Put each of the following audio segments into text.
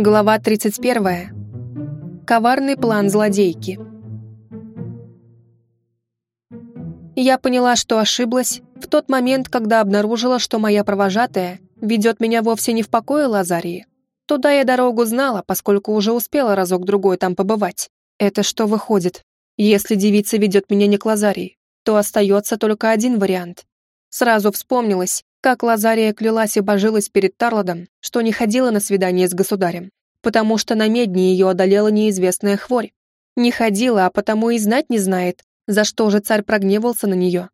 Глава 31. Коварный план злодейки. Я поняла, что ошиблась в тот момент, когда обнаружила, что моя провожатая ведет меня вовсе не в покое Лазарии. Туда я дорогу знала, поскольку уже успела разок-другой там побывать. Это что выходит? Если девица ведет меня не к Лазарии, то остается только один вариант. Сразу вспомнилось, как Лазария клялась и божилась перед Тарладом, что не ходила на свидание с государем, потому что на медне ее одолела неизвестная хворь. Не ходила, а потому и знать не знает, за что же царь прогневался на нее.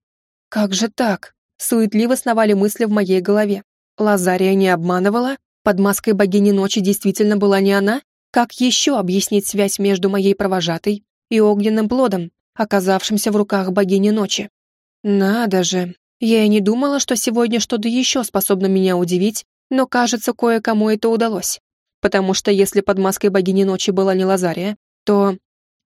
Как же так? Суетливо сновали мысли в моей голове. Лазария не обманывала? Под маской богини ночи действительно была не она? Как еще объяснить связь между моей провожатой и огненным плодом, оказавшимся в руках богини ночи? Надо же, я и не думала, что сегодня что-то еще способно меня удивить, но, кажется, кое-кому это удалось. Потому что если под маской богини ночи была не Лазария, то...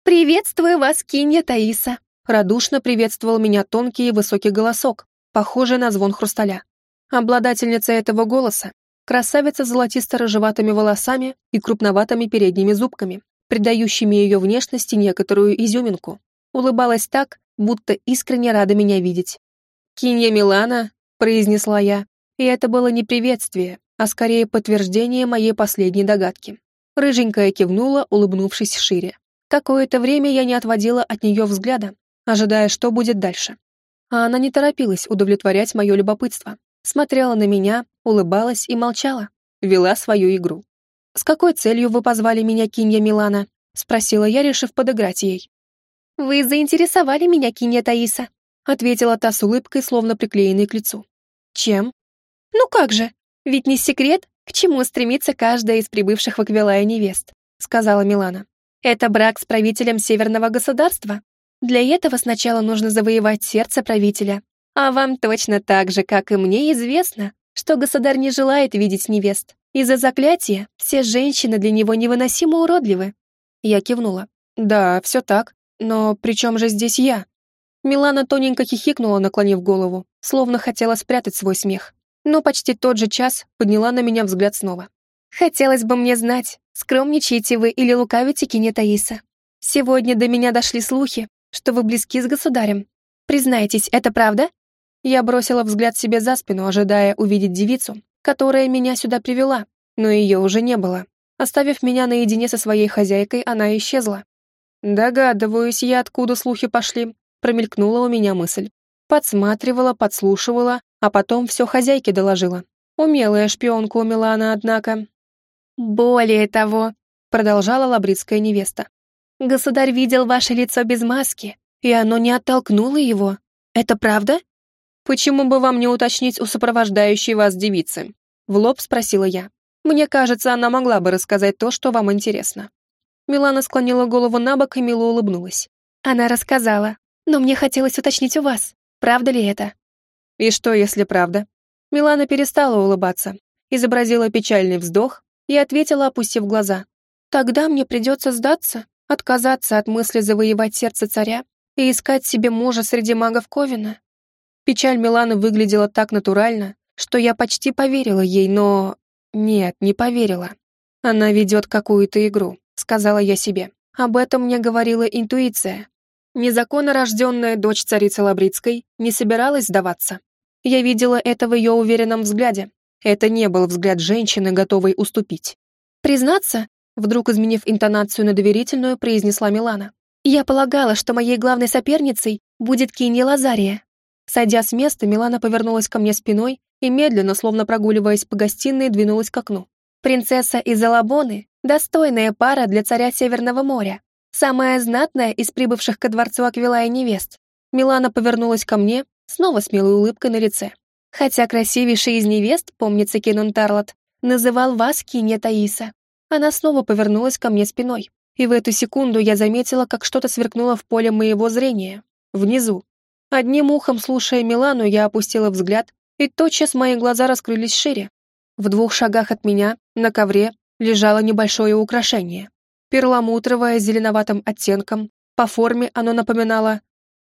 «Приветствую вас, Кинья Таиса!» Радушно приветствовал меня тонкий и высокий голосок, похожий на звон хрусталя. Обладательница этого голоса — красавица с золотисто-рыжеватыми волосами и крупноватыми передними зубками, придающими ее внешности некоторую изюминку. Улыбалась так, будто искренне рада меня видеть. «Кинья Милана», — произнесла я, и это было не приветствие, а скорее подтверждение моей последней догадки. Рыженькая кивнула, улыбнувшись шире. Какое-то время я не отводила от нее взгляда, ожидая, что будет дальше. А она не торопилась удовлетворять мое любопытство. Смотрела на меня, улыбалась и молчала, вела свою игру. «С какой целью вы позвали меня, Кинья Милана?» — спросила я, решив подыграть ей. «Вы заинтересовали меня, Кинья Таиса», ответила та с улыбкой, словно приклеенной к лицу. «Чем?» «Ну как же, ведь не секрет, к чему стремится каждая из прибывших в Аквилая невест», сказала Милана. «Это брак с правителем северного государства. Для этого сначала нужно завоевать сердце правителя. А вам точно так же, как и мне, известно, что государь не желает видеть невест. Из-за заклятия все женщины для него невыносимо уродливы». Я кивнула. «Да, все так. Но при чем же здесь я?» Милана тоненько хихикнула, наклонив голову, словно хотела спрятать свой смех. Но почти тот же час подняла на меня взгляд снова. «Хотелось бы мне знать, скромничаете вы или лукавите, Кине Таиса. Сегодня до меня дошли слухи, что вы близки с государем. Признайтесь, это правда?» Я бросила взгляд себе за спину, ожидая увидеть девицу, которая меня сюда привела, но ее уже не было. Оставив меня наедине со своей хозяйкой, она исчезла. Догадываюсь я, откуда слухи пошли, промелькнула у меня мысль. Подсматривала, подслушивала, а потом все хозяйке доложила. Умелая шпионка у Милана, однако. «Более того», — продолжала лабрицкая невеста, «государь видел ваше лицо без маски, и оно не оттолкнуло его. Это правда?» «Почему бы вам не уточнить у сопровождающей вас девицы?» В лоб спросила я. «Мне кажется, она могла бы рассказать то, что вам интересно». Милана склонила голову на бок и мило улыбнулась. Она рассказала. Но мне хотелось уточнить у вас, правда ли это? И что, если правда? Милана перестала улыбаться, изобразила печальный вздох и ответила, опустив глаза. Тогда мне придется сдаться, отказаться от мысли завоевать сердце царя и искать себе мужа среди магов Ковина. Печаль Миланы выглядела так натурально, что я почти поверила ей, но... Нет, не поверила. Она ведет какую-то игру, сказала я себе. Об этом мне говорила интуиция, Незаконно рожденная дочь царицы Лабрицкой не собиралась сдаваться. Я видела это в ее уверенном взгляде. Это не был взгляд женщины, готовой уступить. «Признаться», вдруг изменив интонацию на доверительную, произнесла Милана. «Я полагала, что моей главной соперницей будет Кинья Лазария». Сойдя с места, Милана повернулась ко мне спиной и медленно, словно прогуливаясь по гостиной, двинулась к окну. «Принцесса из Алабоны — достойная пара для царя Северного моря. Самая знатная из прибывших ко дворцу Аквилая невест. Милана повернулась ко мне, снова с милой улыбкой на лице. Хотя красивейший из невест, помнится Кинун Тарлот, называл вас Кинья Таиса. Она снова повернулась ко мне спиной. И в эту секунду я заметила, как что-то сверкнуло в поле моего зрения. Внизу. Одним ухом, слушая Милану, я опустила взгляд, и тотчас мои глаза раскрылись шире. В двух шагах от меня, на ковре, лежало небольшое украшение перламутровое с зеленоватым оттенком. По форме оно напоминало...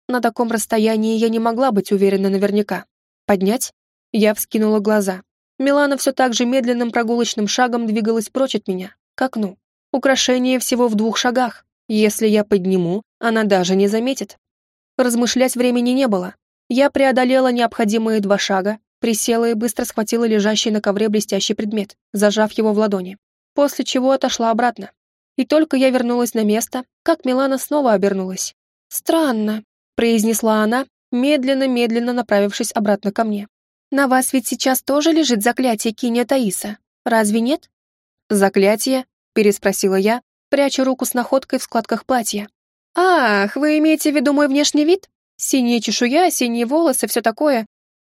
На таком расстоянии я не могла быть уверена наверняка. Поднять? Я вскинула глаза. Милана все так же медленным прогулочным шагом двигалась прочь от меня. к окну. Украшение всего в двух шагах. Если я подниму, она даже не заметит. Размышлять времени не было. Я преодолела необходимые два шага, присела и быстро схватила лежащий на ковре блестящий предмет, зажав его в ладони, после чего отошла обратно. И только я вернулась на место, как Милана снова обернулась. «Странно», — произнесла она, медленно-медленно направившись обратно ко мне. «На вас ведь сейчас тоже лежит заклятие Киния Таиса, разве нет?» «Заклятие?» — переспросила я, пряча руку с находкой в складках платья. «Ах, вы имеете в виду мой внешний вид? Синяя чешуя, синие волосы, все такое.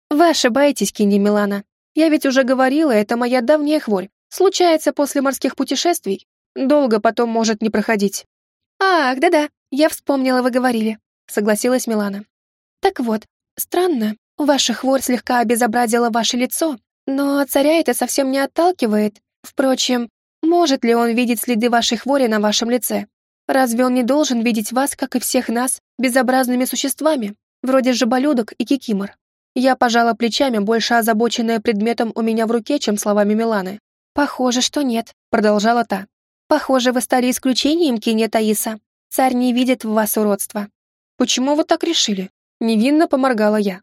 Вы ошибаетесь, Кинни Милана. Я ведь уже говорила, это моя давняя хворь. Случается после морских путешествий. Долго потом может не проходить». «Ах, да-да, я вспомнила, вы говорили», — согласилась Милана. «Так вот, странно, ваша хворь слегка обезобразила ваше лицо, но царя это совсем не отталкивает. Впрочем, может ли он видеть следы вашей хвори на вашем лице? Разве он не должен видеть вас, как и всех нас, безобразными существами, вроде жаболюдок и кикимор? Я пожала плечами, больше озабоченная предметом у меня в руке, чем словами Миланы. «Похоже, что нет», — продолжала та. «Похоже, вы стали исключением, Кине Таиса. Царь не видит в вас уродства». «Почему вы так решили?» Невинно поморгала я.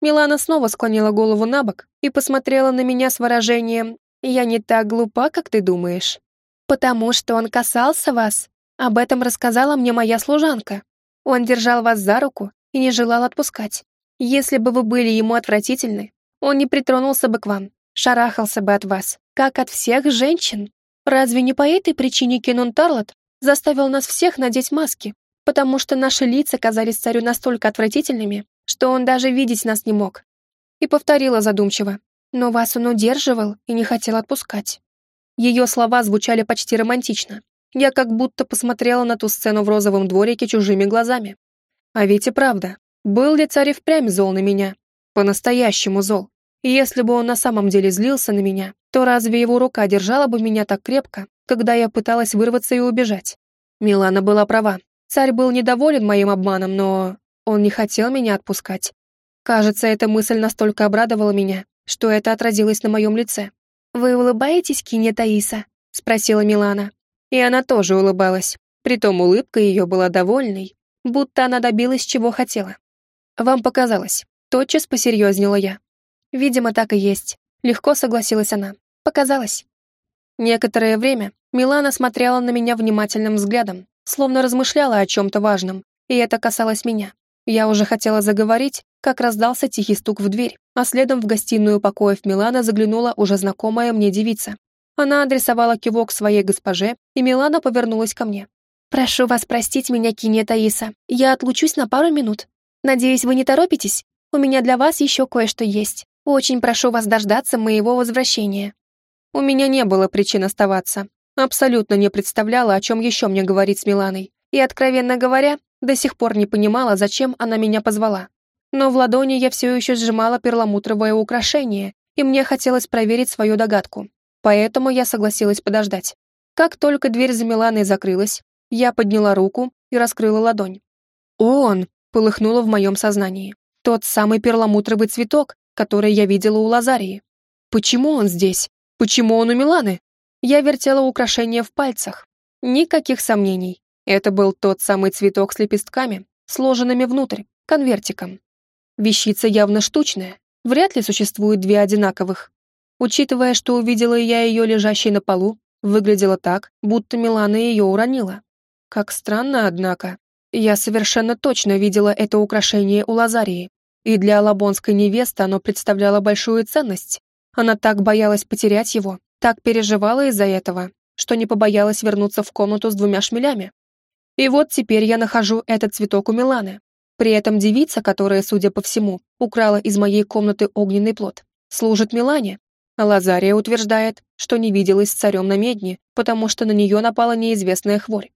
Милана снова склонила голову на бок и посмотрела на меня с выражением «Я не так глупа, как ты думаешь». «Потому что он касался вас. Об этом рассказала мне моя служанка. Он держал вас за руку и не желал отпускать. Если бы вы были ему отвратительны, он не притронулся бы к вам, шарахался бы от вас, как от всех женщин. Разве не по этой причине Кенон Тарлот заставил нас всех надеть маски, потому что наши лица казались царю настолько отвратительными, что он даже видеть нас не мог. И повторила задумчиво. Но вас он удерживал и не хотел отпускать. Ее слова звучали почти романтично. Я как будто посмотрела на ту сцену в розовом дворике чужими глазами. А ведь и правда, был ли царь впрямь зол на меня? По-настоящему зол. Если бы он на самом деле злился на меня, то разве его рука держала бы меня так крепко, когда я пыталась вырваться и убежать? Милана была права. Царь был недоволен моим обманом, но он не хотел меня отпускать. Кажется, эта мысль настолько обрадовала меня, что это отразилось на моем лице. «Вы улыбаетесь, Кине Таиса?» — спросила Милана. И она тоже улыбалась. Притом улыбка ее была довольной, будто она добилась, чего хотела. «Вам показалось». Тотчас посерьезнела я. «Видимо, так и есть». Легко согласилась она. «Показалось». Некоторое время Милана смотрела на меня внимательным взглядом, словно размышляла о чем-то важном, и это касалось меня. Я уже хотела заговорить, как раздался тихий стук в дверь, а следом в гостиную покоев Милана заглянула уже знакомая мне девица. Она адресовала кивок своей госпоже, и Милана повернулась ко мне. «Прошу вас простить меня, Кине Таиса. Я отлучусь на пару минут. Надеюсь, вы не торопитесь? У меня для вас еще кое-что есть. Очень прошу вас дождаться моего возвращения». У меня не было причин оставаться. Абсолютно не представляла, о чем еще мне говорить с Миланой. И, откровенно говоря, до сих пор не понимала, зачем она меня позвала. Но в ладони я все еще сжимала перламутровое украшение, и мне хотелось проверить свою догадку. Поэтому я согласилась подождать. Как только дверь за Миланой закрылась, я подняла руку и раскрыла ладонь. «Он!» — полыхнуло в моем сознании. Тот самый перламутровый цветок, который я видела у Лазарии. Почему он здесь? Почему он у Миланы? Я вертела украшение в пальцах. Никаких сомнений. Это был тот самый цветок с лепестками, сложенными внутрь, конвертиком. Вещица явно штучная. Вряд ли существует две одинаковых. Учитывая, что увидела я ее лежащей на полу, выглядела так, будто Милана ее уронила. Как странно, однако. Я совершенно точно видела это украшение у Лазарии, и для алабонской невесты оно представляло большую ценность. Она так боялась потерять его, так переживала из-за этого, что не побоялась вернуться в комнату с двумя шмелями. И вот теперь я нахожу этот цветок у Миланы. При этом девица, которая, судя по всему, украла из моей комнаты огненный плод, служит Милане. А Лазария утверждает, что не виделась с царем на медне, потому что на нее напала неизвестная хворь.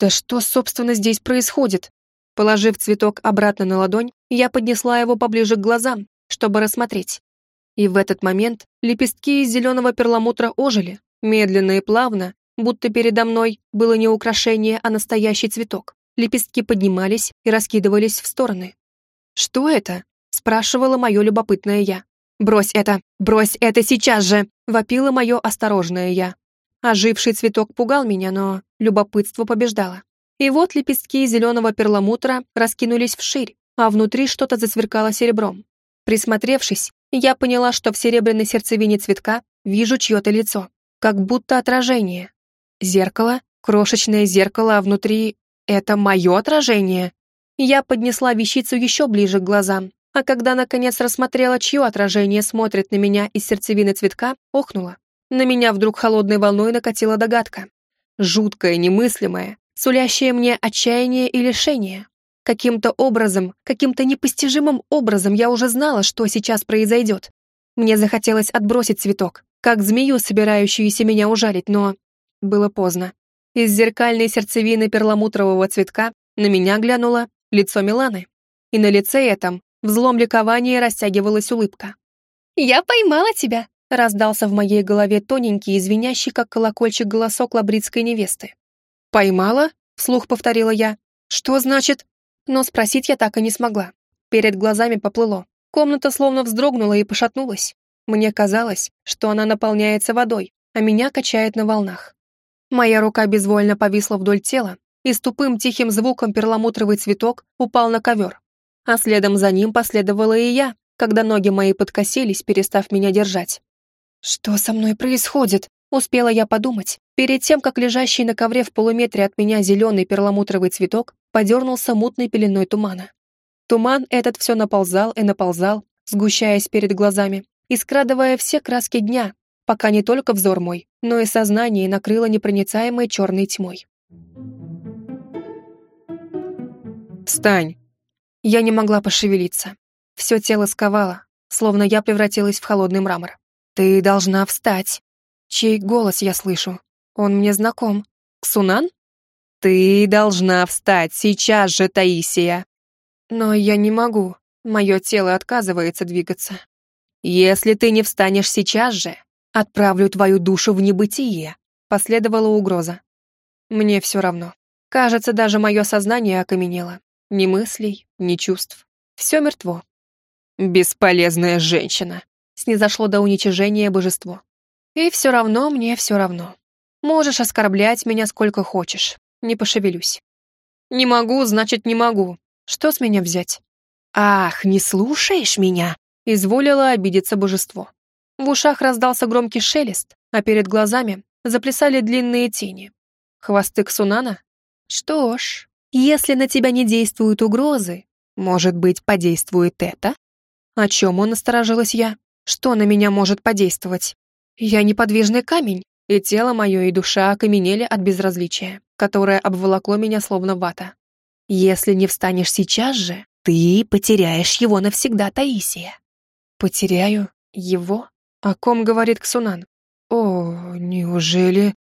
Да что, собственно, здесь происходит? Положив цветок обратно на ладонь, я поднесла его поближе к глазам, чтобы рассмотреть. И в этот момент лепестки из зеленого перламутра ожили, медленно и плавно, будто передо мной было не украшение, а настоящий цветок. Лепестки поднимались и раскидывались в стороны. «Что это?» — спрашивала мое любопытное я. «Брось это! Брось это сейчас же!» — вопило мое осторожное я. Оживший цветок пугал меня, но любопытство побеждало. И вот лепестки зеленого перламутра раскинулись вширь, а внутри что-то засверкало серебром. Присмотревшись, я поняла, что в серебряной сердцевине цветка вижу чье-то лицо, как будто отражение. Зеркало, крошечное зеркало, а внутри — это мое отражение. Я поднесла вещицу еще ближе к глазам, а когда наконец рассмотрела, чье отражение смотрит на меня из сердцевины цветка, охнула. На меня вдруг холодной волной накатила догадка. Жуткая, немыслимая, сулящая мне отчаяние и лишение. Каким-то образом, каким-то непостижимым образом я уже знала, что сейчас произойдет. Мне захотелось отбросить цветок, как змею, собирающуюся меня ужалить, но было поздно. Из зеркальной сердцевины перламутрового цветка на меня глянуло лицо Миланы. И на лице этом взлом ликования растягивалась улыбка. «Я поймала тебя!» раздался в моей голове тоненький, извиняющий, как колокольчик, голосок лабридской невесты. «Поймала?» — вслух повторила я. «Что значит?» Но спросить я так и не смогла. Перед глазами поплыло. Комната словно вздрогнула и пошатнулась. Мне казалось, что она наполняется водой, а меня качает на волнах. Моя рука безвольно повисла вдоль тела, и с тупым тихим звуком перламутровый цветок упал на ковер. А следом за ним последовала и я, когда ноги мои подкосились, перестав меня держать. «Что со мной происходит?» Успела я подумать, перед тем, как лежащий на ковре в полуметре от меня зеленый перламутровый цветок подернулся мутной пеленой тумана. Туман этот все наползал и наползал, сгущаясь перед глазами и скрадывая все краски дня, пока не только взор мой, но и сознание накрыло непроницаемой черной тьмой. «Встань!» Я не могла пошевелиться. Все тело сковало, словно я превратилась в холодный мрамор. «Ты должна встать!» Чей голос я слышу? Он мне знаком. Ксунан? Ты должна встать сейчас же, Таисия. Но я не могу. Мое тело отказывается двигаться. Если ты не встанешь сейчас же, отправлю твою душу в небытие. Последовала угроза. Мне все равно. Кажется, даже мое сознание окаменело. Ни мыслей, ни чувств. Все мертво. Бесполезная женщина. Снизошло до уничижения божество. И все равно мне все равно. Можешь оскорблять меня сколько хочешь. Не пошевелюсь. Не могу, значит, не могу. Что с меня взять? Ах, не слушаешь меня? Изволило обидеться божество. В ушах раздался громкий шелест, а перед глазами заплясали длинные тени. Хвосты Ксунана? Что ж, если на тебя не действуют угрозы, может быть, подействует это? О чем он насторожилась я? Что на меня может подействовать? Я неподвижный камень, и тело мое и душа окаменели от безразличия, которое обволокло меня словно вата. Если не встанешь сейчас же, ты потеряешь его навсегда, Таисия. Потеряю его? О ком говорит Ксунан? О, неужели...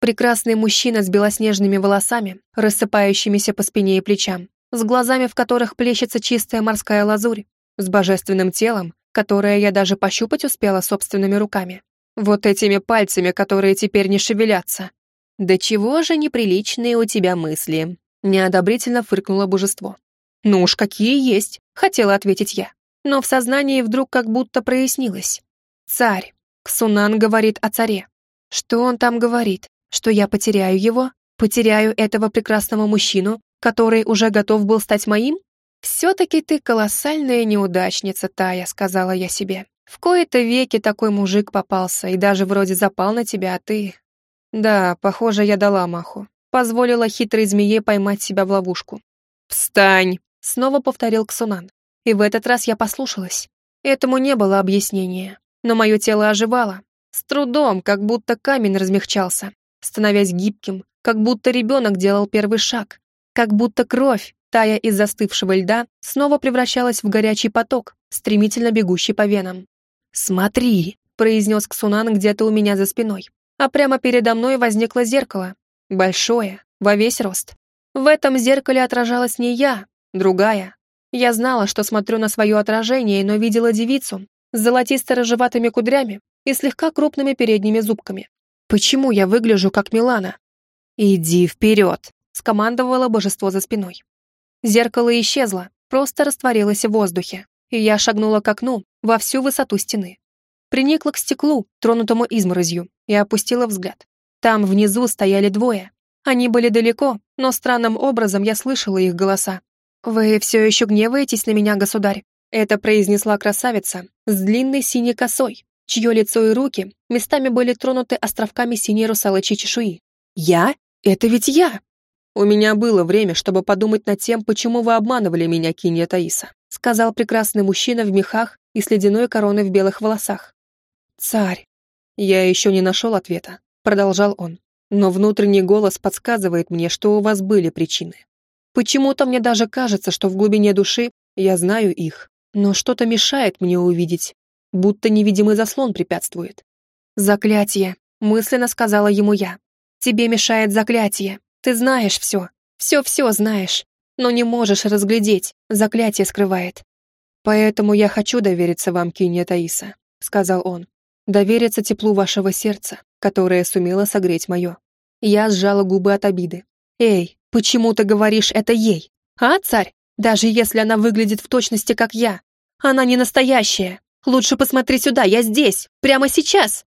Прекрасный мужчина с белоснежными волосами, рассыпающимися по спине и плечам, с глазами, в которых плещется чистая морская лазурь, с божественным телом, которое я даже пощупать успела собственными руками, вот этими пальцами, которые теперь не шевелятся. «Да чего же неприличные у тебя мысли?» Неодобрительно фыркнуло божество. «Ну уж какие есть», — хотела ответить я. Но в сознании вдруг как будто прояснилось. «Царь. Ксунан говорит о царе. Что он там говорит? Что я потеряю его? Потеряю этого прекрасного мужчину, который уже готов был стать моим? Все-таки ты колоссальная неудачница, Тая», — сказала я себе. В кои-то веки такой мужик попался и даже вроде запал на тебя, а ты... Да, похоже, я дала маху. Позволила хитрой змее поймать себя в ловушку. «Встань!» — снова повторил Ксунан. И в этот раз я послушалась. Этому не было объяснения, но мое тело оживало. С трудом, как будто камень размягчался, становясь гибким, как будто ребенок делал первый шаг, как будто кровь, тая из застывшего льда, снова превращалась в горячий поток, стремительно бегущий по венам. «Смотри!» — произнес Ксунан где-то у меня за спиной. А прямо передо мной возникло зеркало. Большое, во весь рост. В этом зеркале отражалась не я, другая. Я знала, что смотрю на свое отражение, но видела девицу с золотисто-рыжеватыми кудрями и слегка крупными передними зубками. Почему я выгляжу как Милана? «Иди вперед!» — скомандовало божество за спиной. Зеркало исчезло, просто растворилось в воздухе, и я шагнула к окну во всю высоту стены. Приникла к стеклу, тронутому изморозью, и опустила взгляд. Там внизу стояли двое. Они были далеко, но странным образом я слышала их голоса. «Вы все еще гневаетесь на меня, государь?» Это произнесла красавица с длинной синей косой, чье лицо и руки местами были тронуты островками синей русалочьей чешуи. «Я? Это ведь я!» «У меня было время, чтобы подумать над тем, почему вы обманывали меня, Кинья Таиса», сказал прекрасный мужчина в мехах и с ледяной короной в белых волосах. «Царь!» «Я еще не нашел ответа», продолжал он. «Но внутренний голос подсказывает мне, что у вас были причины. Почему-то мне даже кажется, что в глубине души я знаю их, но что-то мешает мне увидеть, будто невидимый заслон препятствует. «Заклятие», — мысленно сказала ему я. «Тебе мешает заклятие. Ты знаешь все. Все-все знаешь. Но не можешь разглядеть. Заклятие скрывает. Поэтому я хочу довериться вам, Кинья Таиса», — сказал он. «Довериться теплу вашего сердца, которое сумело согреть мое». Я сжала губы от обиды. «Эй, почему ты говоришь это ей? А, царь? Даже если она выглядит в точности, как я. Она не настоящая. Лучше посмотри сюда, я здесь, прямо сейчас.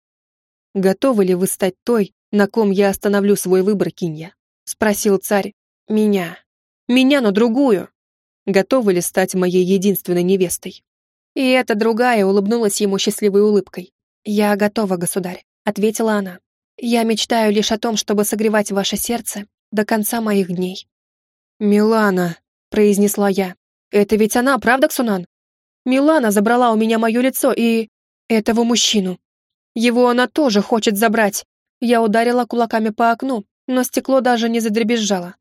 Готовы ли вы стать той, на ком я остановлю свой выбор, Кинья? Спросил царь. Меня. Меня, но другую. Готовы ли стать моей единственной невестой? И эта другая улыбнулась ему счастливой улыбкой. «Я готова, государь», — ответила она. «Я мечтаю лишь о том, чтобы согревать ваше сердце до конца моих дней». «Милана», — произнесла я. «Это ведь она, правда, Ксунан? Милана забрала у меня мое лицо и... этого мужчину. Его она тоже хочет забрать. Я ударила кулаками по окну, но стекло даже не задребезжало.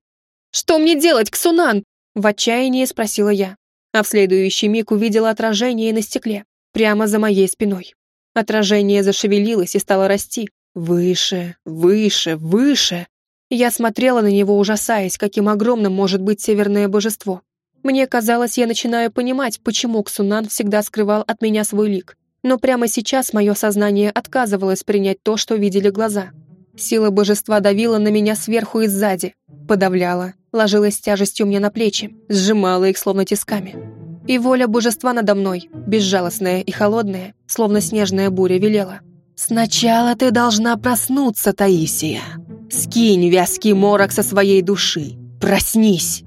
«Что мне делать, Ксунан?» В отчаянии спросила я, а в следующий миг увидела отражение на стекле, прямо за моей спиной. Отражение зашевелилось и стало расти. Выше, выше, выше. Я смотрела на него, ужасаясь, каким огромным может быть северное божество. Мне казалось, я начинаю понимать, почему Ксунан всегда скрывал от меня свой лик. Но прямо сейчас мое сознание отказывалось принять то, что видели глаза. Сила божества давила на меня сверху и сзади, подавляла, ложилась тяжестью мне на плечи, сжимала их словно тисками. И воля божества надо мной, безжалостная и холодная, словно снежная буря, велела. «Сначала ты должна проснуться, Таисия. Скинь вязкий морок со своей души. Проснись!»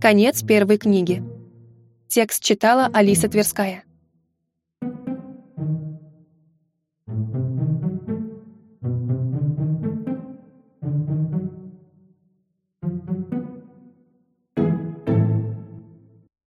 Конец первой книги. Текст читала Алиса Тверская.